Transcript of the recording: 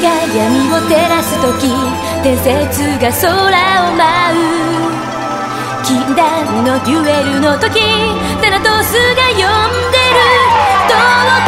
が闇を照らす時伝説が空を舞う。禁断のデュエルの時テラトスが呼んでる。